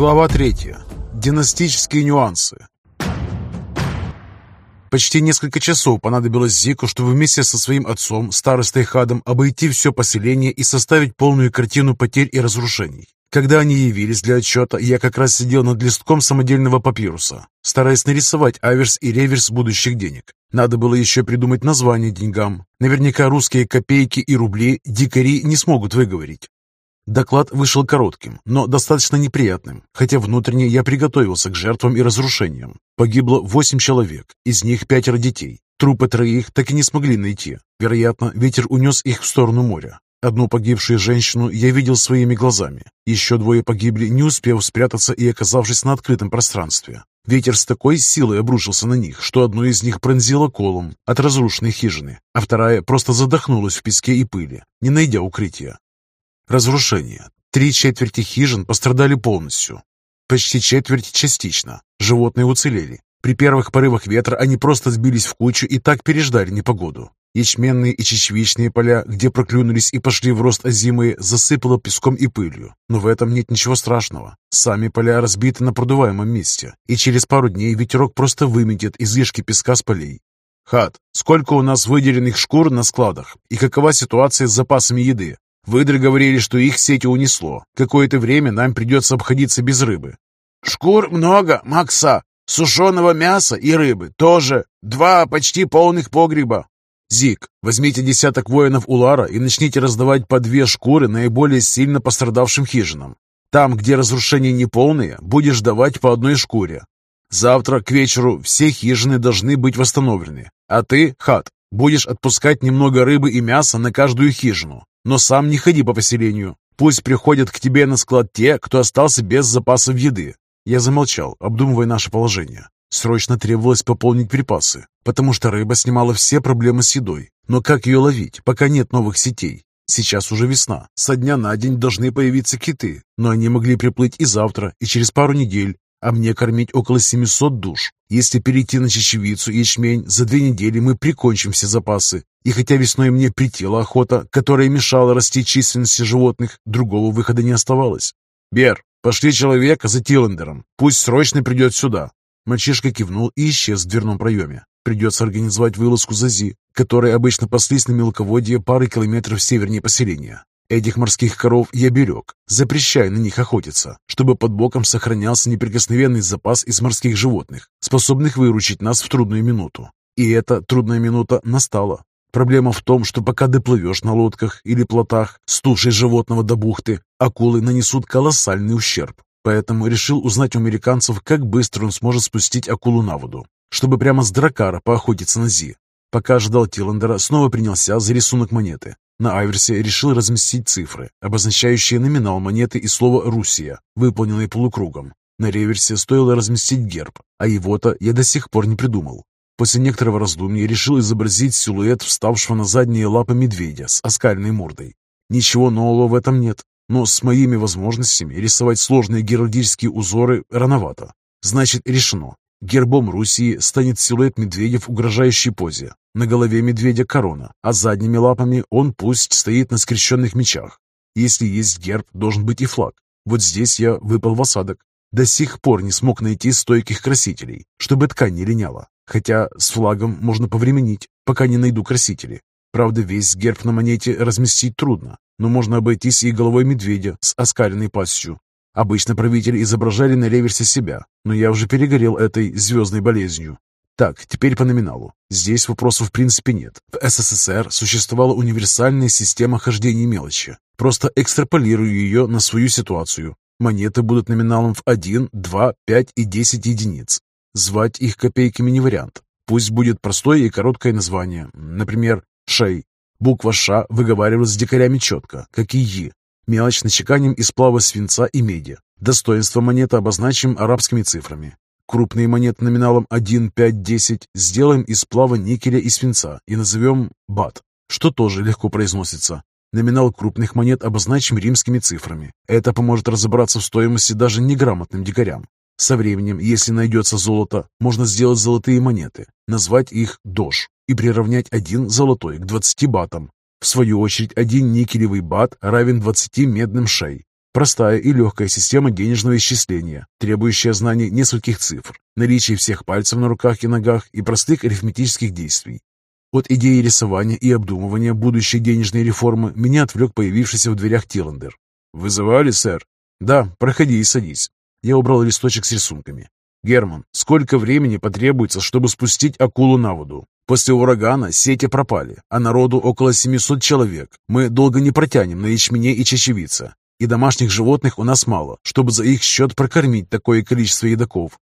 Глава 3. Династические нюансы. Почти несколько часов понадобилось Зику, чтобы вместе со своим отцом, старостой Хадом, обойти все поселение и составить полную картину потерь и разрушений. Когда они явились для отчета, я как раз сидел над листком самодельного папируса, стараясь нарисовать аверс и реверс будущих денег. Надо было еще придумать название деньгам. Наверняка русские копейки и рубли дикари не смогут выговорить. Доклад вышел коротким, но достаточно неприятным, хотя внутренне я приготовился к жертвам и разрушениям. Погибло восемь человек, из них пятеро детей. Трупы троих так и не смогли найти. Вероятно, ветер унес их в сторону моря. Одну погибшую женщину я видел своими глазами. Еще двое погибли, не успев спрятаться и оказавшись на открытом пространстве. Ветер с такой силой обрушился на них, что одну из них пронзило колом от разрушенной хижины, а вторая просто задохнулась в песке и пыли, не найдя укрытия. Разрушение. Три четверти хижин пострадали полностью. Почти четверть частично. Животные уцелели. При первых порывах ветра они просто сбились в кучу и так переждали непогоду. Ячменные и чечевичные поля, где проклюнулись и пошли в рост озимые, засыпало песком и пылью. Но в этом нет ничего страшного. Сами поля разбиты на продуваемом месте, и через пару дней ветерок просто выметит излишки песка с полей. «Хат, сколько у нас выделенных шкур на складах? И какова ситуация с запасами еды? Выдры говорили, что их сети унесло. Какое-то время нам придется обходиться без рыбы». «Шкур много, Макса. Сушеного мяса и рыбы тоже. Два почти полных погреба. «Зик, возьмите десяток воинов Улара и начните раздавать по две шкуры наиболее сильно пострадавшим хижинам. Там, где разрушения неполные, будешь давать по одной шкуре. Завтра к вечеру все хижины должны быть восстановлены. А ты, Хат, будешь отпускать немного рыбы и мяса на каждую хижину. Но сам не ходи по поселению. Пусть приходят к тебе на склад те, кто остался без запасов еды». Я замолчал, обдумывая наше положение. Срочно требовалось пополнить припасы, потому что рыба снимала все проблемы с едой. Но как ее ловить, пока нет новых сетей? Сейчас уже весна. Со дня на день должны появиться киты, но они могли приплыть и завтра, и через пару недель, а мне кормить около 700 душ. Если перейти на чечевицу и ячмень, за две недели мы прикончим все запасы. И хотя весной мне притела охота, которая мешала расти численности животных, другого выхода не оставалось. «Бер, пошли человека за Тиллендером. Пусть срочно придет сюда. Мальчишка кивнул и исчез в дверном проеме. Придется организовать вылазку Зази, которые обычно паслись на мелководье пары километров севернее поселения. Этих морских коров я берег, запрещая на них охотиться, чтобы под боком сохранялся неприкосновенный запас из морских животных, способных выручить нас в трудную минуту. И эта трудная минута настала. Проблема в том, что пока доплывешь на лодках или плотах с тушей животного до бухты, акулы нанесут колоссальный ущерб. Поэтому решил узнать у американцев, как быстро он сможет спустить акулу на воду, чтобы прямо с дракара поохотиться на Зи. Пока ждал Тиллендера, снова принялся за рисунок монеты. На аверсе решил разместить цифры, обозначающие номинал монеты и слово «Руссия», выполненные полукругом. На реверсе стоило разместить герб, а его-то я до сих пор не придумал. После некоторого раздумья решил изобразить силуэт вставшего на задние лапы медведя с оскальной мордой. Ничего нового в этом нет, но с моими возможностями рисовать сложные геральдические узоры рановато. Значит, решено. Гербом Руси станет силуэт медведя в угрожающей позе. На голове медведя корона, а задними лапами он пусть стоит на скрещенных мечах. Если есть герб, должен быть и флаг. Вот здесь я выпал в осадок. До сих пор не смог найти стойких красителей, чтобы ткань не линяла. Хотя с флагом можно повременить, пока не найду красители. Правда, весь герб на монете разместить трудно, но можно обойтись и головой медведя с оскаленной пастью. Обычно правители изображали на реверсе себя, но я уже перегорел этой звездной болезнью. Так, теперь по номиналу. Здесь вопросов в принципе нет. В СССР существовала универсальная система хождения мелочи. Просто экстраполирую ее на свою ситуацию. Монеты будут номиналом в 1, 2, 5 и 10 единиц. Звать их копейками не вариант. Пусть будет простое и короткое название. Например, шей. Буква «Ш» выговаривалась с дикарями четко, как и «Е». Мелочь начеканим из сплава свинца и меди. Достоинство монеты обозначим арабскими цифрами. Крупные монеты номиналом 1, 5, 10 сделаем из сплава никеля и свинца и назовем бат, что тоже легко произносится. Номинал крупных монет обозначим римскими цифрами. Это поможет разобраться в стоимости даже неграмотным дикарям. Со временем, если найдется золото, можно сделать золотые монеты, назвать их «дож» и приравнять один золотой к 20 батам. В свою очередь, один никелевый бат равен 20 медным шей. Простая и легкая система денежного исчисления, требующая знаний нескольких цифр, наличия всех пальцев на руках и ногах и простых арифметических действий. От идеи рисования и обдумывания будущей денежной реформы меня отвлек появившийся в дверях Тиландер. «Вызывали, сэр?» «Да, проходи и садись». Я убрал листочек с рисунками. «Герман, сколько времени потребуется, чтобы спустить акулу на воду? После урагана сети пропали, а народу около 700 человек. Мы долго не протянем на ячмене и чечевице. И домашних животных у нас мало, чтобы за их счет прокормить такое количество едоков.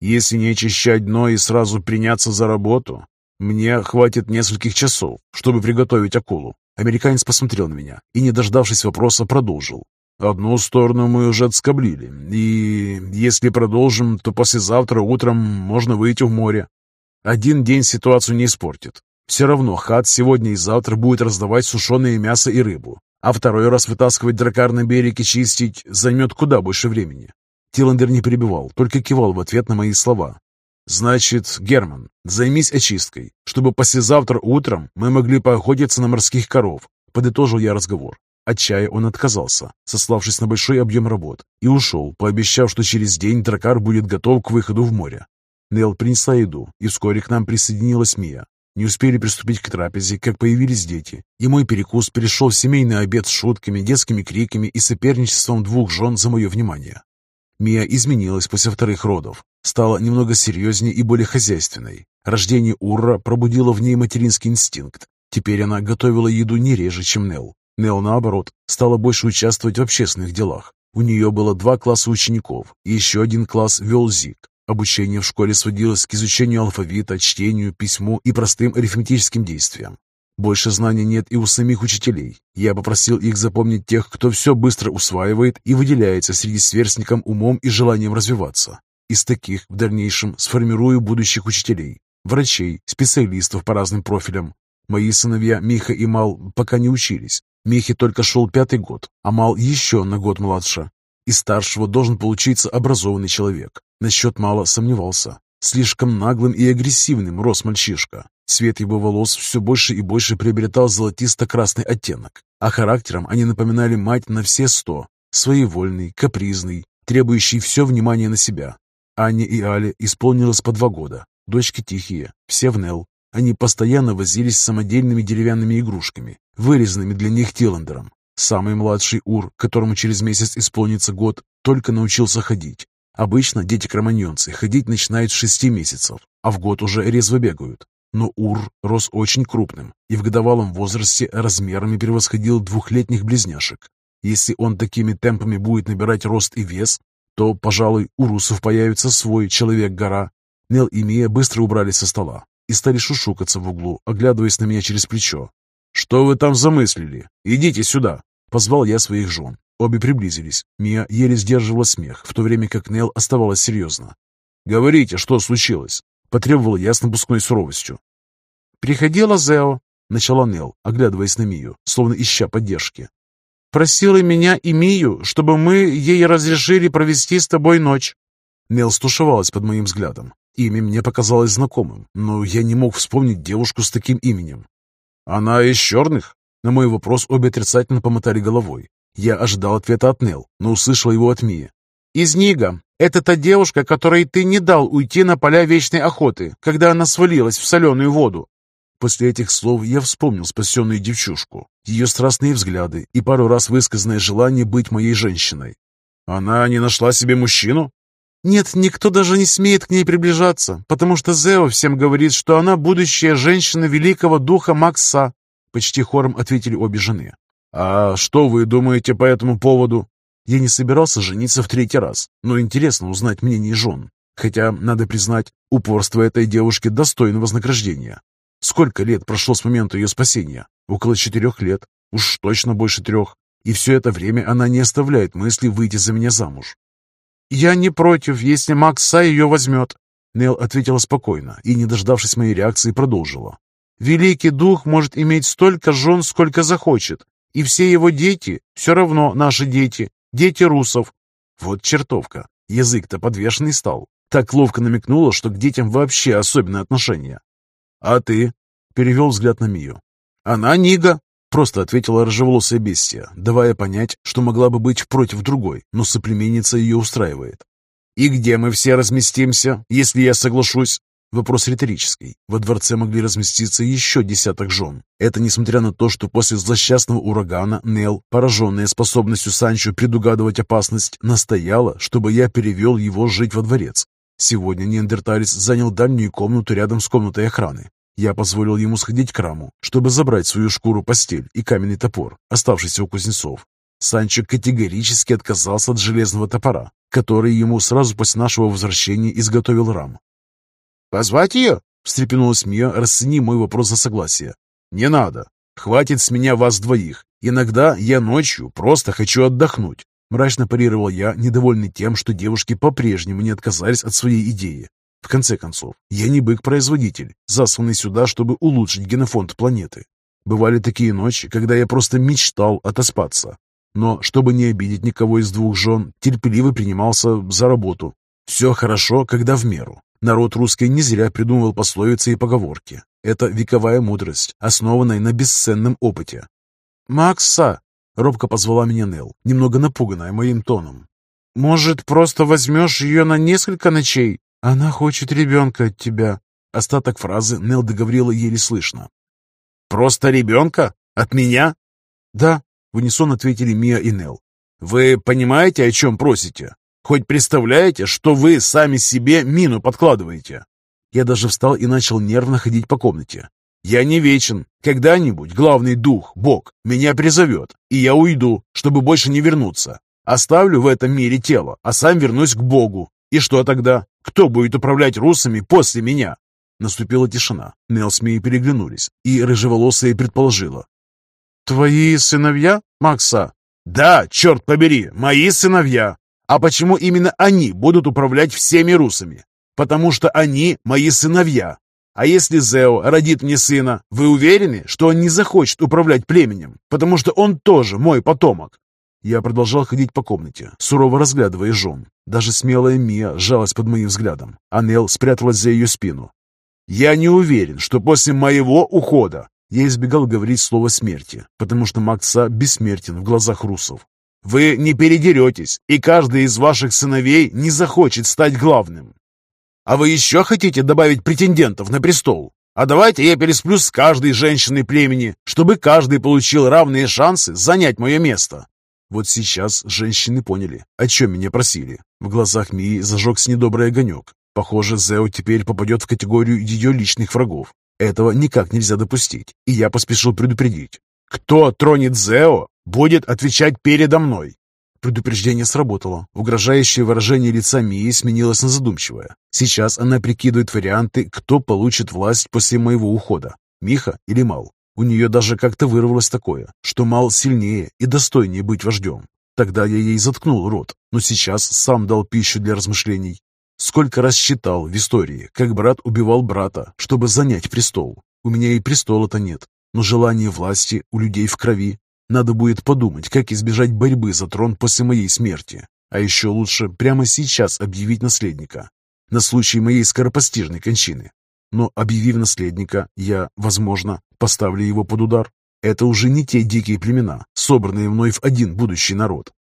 Если не очищать дно и сразу приняться за работу, мне хватит нескольких часов, чтобы приготовить акулу. Американец посмотрел на меня и, не дождавшись вопроса, продолжил. Одну сторону мы уже отскоблили, и если продолжим, то послезавтра утром можно выйти в море. Один день ситуацию не испортит. Все равно хат сегодня и завтра будет раздавать сушеное мясо и рыбу, а второй раз вытаскивать дракар на берег и чистить займет куда больше времени. Тиландер не перебивал, только кивал в ответ на мои слова. «Значит, Герман, займись очисткой, чтобы послезавтра утром мы могли поохотиться на морских коров», подытожил я разговор. От чая он отказался, сославшись на большой объем работ, и ушел, пообещав, что через день дракар будет готов к выходу в море. Нел принесла еду, и вскоре к нам присоединилась Мия. Не успели приступить к трапезе, как появились дети, и мой перекус перешел в семейный обед с шутками, детскими криками и соперничеством двух жен за мое внимание. Мия изменилась после вторых родов, стала немного серьезнее и более хозяйственной. Рождение Урра пробудило в ней материнский инстинкт. Теперь она готовила еду не реже, чем Нел. Нел, наоборот, стала больше участвовать в общественных делах. У нее было два класса учеников, и еще один класс вел Зик. Обучение в школе сводилось к изучению алфавита, чтению, письму и простым арифметическим действиям. Больше знаний нет и у самих учителей. Я попросил их запомнить тех, кто все быстро усваивает и выделяется среди сверстников умом и желанием развиваться. Из таких в дальнейшем сформирую будущих учителей, врачей, специалистов по разным профилям. Мои сыновья Миха и Мал пока не учились. Михе только шел пятый год, а Мал еще на год младше. Из старшего должен получиться образованный человек. Насчет Мала сомневался. Слишком наглым и агрессивным рос мальчишка. Цвет его волос все больше и больше приобретал золотисто-красный оттенок, а характером они напоминали мать на все сто. Своевольный, капризный, требующий все внимание на себя. Ане и Але исполнилось по два года. Дочки тихие, все в Нел. Они постоянно возились с самодельными деревянными игрушками, вырезанными для них Тиландером. Самый младший Ур, которому через месяц исполнится год, только научился ходить. Обычно дети-кроманьонцы ходить начинают с шести месяцев, а в год уже резво бегают. Но Ур рос очень крупным и в годовалом возрасте размерами превосходил двухлетних близняшек. Если он такими темпами будет набирать рост и вес, то, пожалуй, у русов появится свой человек-гора. Нел и Мия быстро убрали со стола и стали шушукаться в углу, оглядываясь на меня через плечо. «Что вы там замыслили? Идите сюда!» Позвал я своих жен. Обе приблизились. Мия еле сдерживала смех, в то время как Нел оставалась серьезно. «Говорите, что случилось?» Потребовал я с напускной суровостью. «Приходила Зео», — начала Нел, оглядываясь на Мию, словно ища поддержки. «Просила меня и Мию, чтобы мы ей разрешили провести с тобой ночь». Нел стушевалась под моим взглядом. Имя мне показалось знакомым, но я не мог вспомнить девушку с таким именем. «Она из черных?» На мой вопрос обе отрицательно помотали головой. Я ожидал ответа от Нел, но услышал его от Мии. «Из Нига. Это та девушка, которой ты не дал уйти на поля вечной охоты, когда она свалилась в соленую воду». После этих слов я вспомнил спасенную девчушку, ее страстные взгляды и пару раз высказанное желание быть моей женщиной. «Она не нашла себе мужчину?» «Нет, никто даже не смеет к ней приближаться, потому что Зео всем говорит, что она будущая женщина великого духа Макса. Почти хором ответили обе жены. «А что вы думаете по этому поводу?» Я не собирался жениться в третий раз, но интересно узнать мнение жен. Хотя, надо признать, упорство этой девушки достойно вознаграждения. Сколько лет прошло с момента ее спасения? Около четырех лет. Уж точно больше трех. И все это время она не оставляет мысли выйти за меня замуж. «Я не против, если Макса ее возьмет», — Нел ответила спокойно и, не дождавшись моей реакции, продолжила. Великий дух может иметь столько жен, сколько захочет, и все его дети все равно наши дети, дети русов. Вот чертовка, язык-то подвешенный стал. Так ловко намекнула, что к детям вообще особенное отношение. «А ты?» — перевел взгляд на Мию. «Она Нига». Просто ответила рыжеволосая бестия, давая понять, что могла бы быть против другой, но соплеменница ее устраивает. «И где мы все разместимся, если я соглашусь?» Вопрос риторический. Во дворце могли разместиться еще десяток жен. Это несмотря на то, что после злосчастного урагана Нел, пораженная способностью Санчо предугадывать опасность, настояла, чтобы я перевел его жить во дворец. Сегодня неандерталец занял дальнюю комнату рядом с комнатой охраны. Я позволил ему сходить к раму, чтобы забрать свою шкуру-постель и каменный топор, оставшийся у кузнецов. Санчо категорически отказался от железного топора, который ему сразу после нашего возвращения изготовил рам. «Позвать ее?» — встрепенулась Мия, расценив мой вопрос за согласие. «Не надо. Хватит с меня вас двоих. Иногда я ночью просто хочу отдохнуть». Мрачно парировал я, недовольный тем, что девушки по-прежнему не отказались от своей идеи. В конце концов, я не бык-производитель, засланный сюда, чтобы улучшить генофонд планеты. Бывали такие ночи, когда я просто мечтал отоспаться. Но, чтобы не обидеть никого из двух жен, терпеливо принимался за работу. Все хорошо, когда в меру. Народ русский не зря придумывал пословицы и поговорки. Это вековая мудрость, основанная на бесценном опыте. «Макса!» — робко позвала меня Нел, немного напуганная моим тоном. «Может, просто возьмешь ее на несколько ночей? «Она хочет ребенка от тебя». Остаток фразы Нел договорила еле слышно. «Просто ребенка? От меня?» «Да», — в унисон ответили Мия и Нел. «Вы понимаете, о чем просите? Хоть представляете, что вы сами себе мину подкладываете?» Я даже встал и начал нервно ходить по комнате. «Я не вечен. Когда-нибудь главный дух, Бог, меня призовет, и я уйду, чтобы больше не вернуться. Оставлю в этом мире тело, а сам вернусь к Богу. И что тогда? Кто будет управлять русами после меня?» Наступила тишина. Нел с Мией переглянулись, и рыжеволосая предположила. «Твои сыновья, Макса?» «Да, черт побери, мои сыновья! А почему именно они будут управлять всеми русами? Потому что они мои сыновья. А если Зео родит мне сына, вы уверены, что он не захочет управлять племенем? Потому что он тоже мой потомок. Я продолжал ходить по комнате, сурово разглядывая жен. Даже смелая Мия сжалась под моим взглядом, а Нел спряталась за ее спину. «Я не уверен, что после моего ухода...» Я избегал говорить слово «смерти», потому что Макса бессмертен в глазах русов. «Вы не передеретесь, и каждый из ваших сыновей не захочет стать главным. А вы еще хотите добавить претендентов на престол? А давайте я пересплю с каждой женщиной племени, чтобы каждый получил равные шансы занять мое место. Вот сейчас женщины поняли, о чем меня просили. В глазах Мии зажегся недобрый огонек. Похоже, Зео теперь попадет в категорию ее личных врагов. Этого никак нельзя допустить, и я поспешил предупредить. «Кто тронет Зео, будет отвечать передо мной!» Предупреждение сработало. Угрожающее выражение лица Мии сменилось на задумчивое. Сейчас она прикидывает варианты, кто получит власть после моего ухода. Миха или Мал. У нее даже как-то вырвалось такое, что Мал сильнее и достойнее быть вождем. Тогда я ей заткнул рот, но сейчас сам дал пищу для размышлений. Сколько раз считал в истории, как брат убивал брата, чтобы занять престол. У меня и престола-то нет, но желание власти у людей в крови. Надо будет подумать, как избежать борьбы за трон после моей смерти. А еще лучше прямо сейчас объявить наследника. На случай моей скоропостижной кончины. Но объявив наследника, я, возможно, поставлю его под удар. Это уже не те дикие племена, собранные мной в один будущий народ.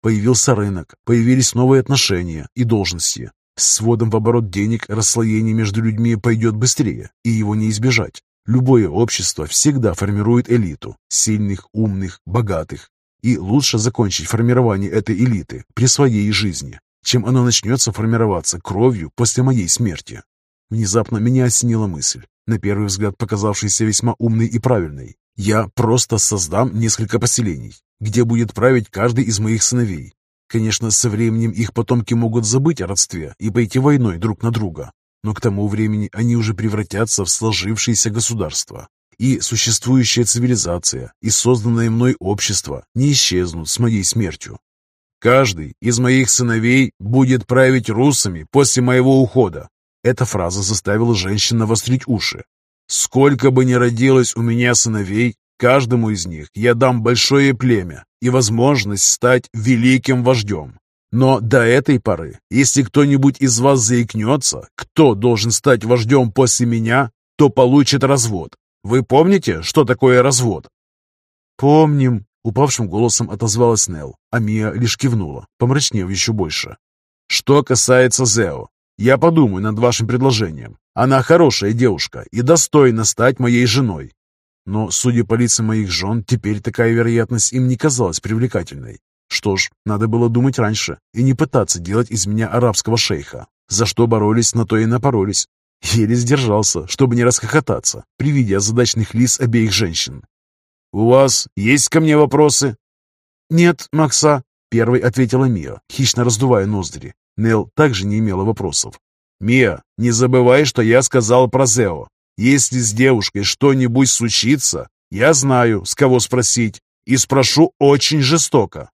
Появился рынок, появились новые отношения и должности. С вводом в оборот денег расслоение между людьми пойдет быстрее, и его не избежать. Любое общество всегда формирует элиту – сильных, умных, богатых. И лучше закончить формирование этой элиты при своей жизни, чем оно начнется формироваться кровью после моей смерти. Внезапно меня осенила мысль, на первый взгляд показавшаяся весьма умной и правильной. Я просто создам несколько поселений, где будет править каждый из моих сыновей. Конечно, со временем их потомки могут забыть о родстве и пойти войной друг на друга, но к тому времени они уже превратятся в сложившееся государство. И существующая цивилизация, и созданное мной общество не исчезнут с моей смертью. Каждый из моих сыновей будет править русами после моего ухода, эта фраза заставила женщин навострить уши. «Сколько бы ни родилось у меня сыновей, каждому из них я дам большое племя и возможность стать великим вождем. Но до этой поры, если кто-нибудь из вас заикнется, кто должен стать вождем после меня, то получит развод. Вы помните, что такое развод?» «Помним», — упавшим голосом отозвалась Нелл, а Мия лишь кивнула, помрачнев еще больше. «Что касается Зео, я подумаю над вашим предложением. Она хорошая девушка и достойна стать моей женой. Но, судя по лицам моих жен, теперь такая вероятность им не казалась привлекательной. Что ж, надо было думать раньше и не пытаться делать из меня арабского шейха. За что боролись, на то и напоролись. Еле сдержался, чтобы не расхохотаться при виде озадаченных лиц обеих женщин. «У вас есть ко мне вопросы?» «Нет, Макса», — первой ответила Мия, хищно раздувая ноздри. Нел также не имела вопросов. «Мия, не забывай, что я сказал про Зео. Если с девушкой что-нибудь случится, я знаю, с кого спросить, и спрошу очень жестоко.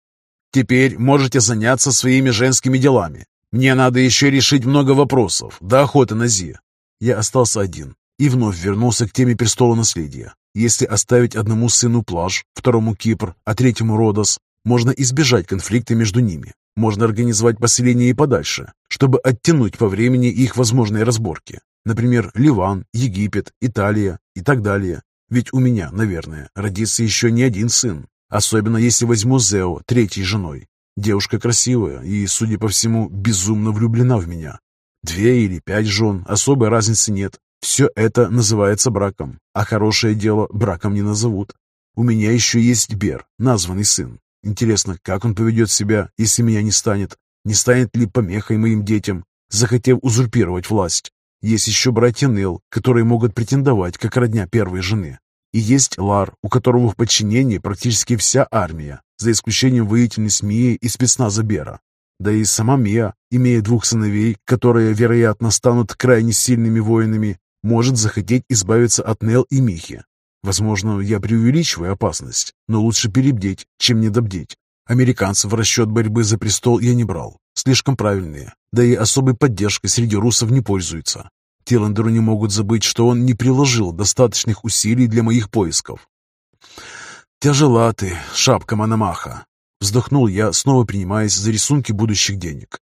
Теперь можете заняться своими женскими делами. Мне надо еще решить много вопросов до охоты на Зи. Я остался один и вновь вернулся к теме престола наследия. Если оставить одному сыну плаж, второму Кипр, а третьему Родос, можно избежать конфликта между ними. Можно организовать поселение и подальше, чтобы оттянуть по времени их возможные разборки. Например, Ливан, Египет, Италия и так далее. Ведь у меня, наверное, родится еще не один сын. Особенно если возьму Зео третьей женой. Девушка красивая и, судя по всему, безумно влюблена в меня. Две или пять жен, особой разницы нет. Все это называется браком, а хорошее дело браком не назовут. У меня еще есть Бер, названный сын. Интересно, как он поведет себя, если меня не станет? Не станет ли помехой моим детям, захотев узурпировать власть? Есть еще братья Нел, которые могут претендовать как родня первой жены. И есть Лар, у которого в подчинении практически вся армия, за исключением воительниц Мии и спецназа Бера. Да и сама Мия, имея двух сыновей, которые, вероятно, станут крайне сильными воинами, может захотеть избавиться от Нел и Михи. Возможно, я преувеличиваю опасность, но лучше перебдеть, чем недобдеть. Американцев в расчет борьбы за престол я не брал. Слишком правильные, да и особой поддержкой среди русов не пользуются. Тиландеру не могут забыть, что он не приложил достаточных усилий для моих поисков. «Тяжела ты, шапка Мономаха!» Вздохнул я, снова принимаясь за рисунки будущих денег.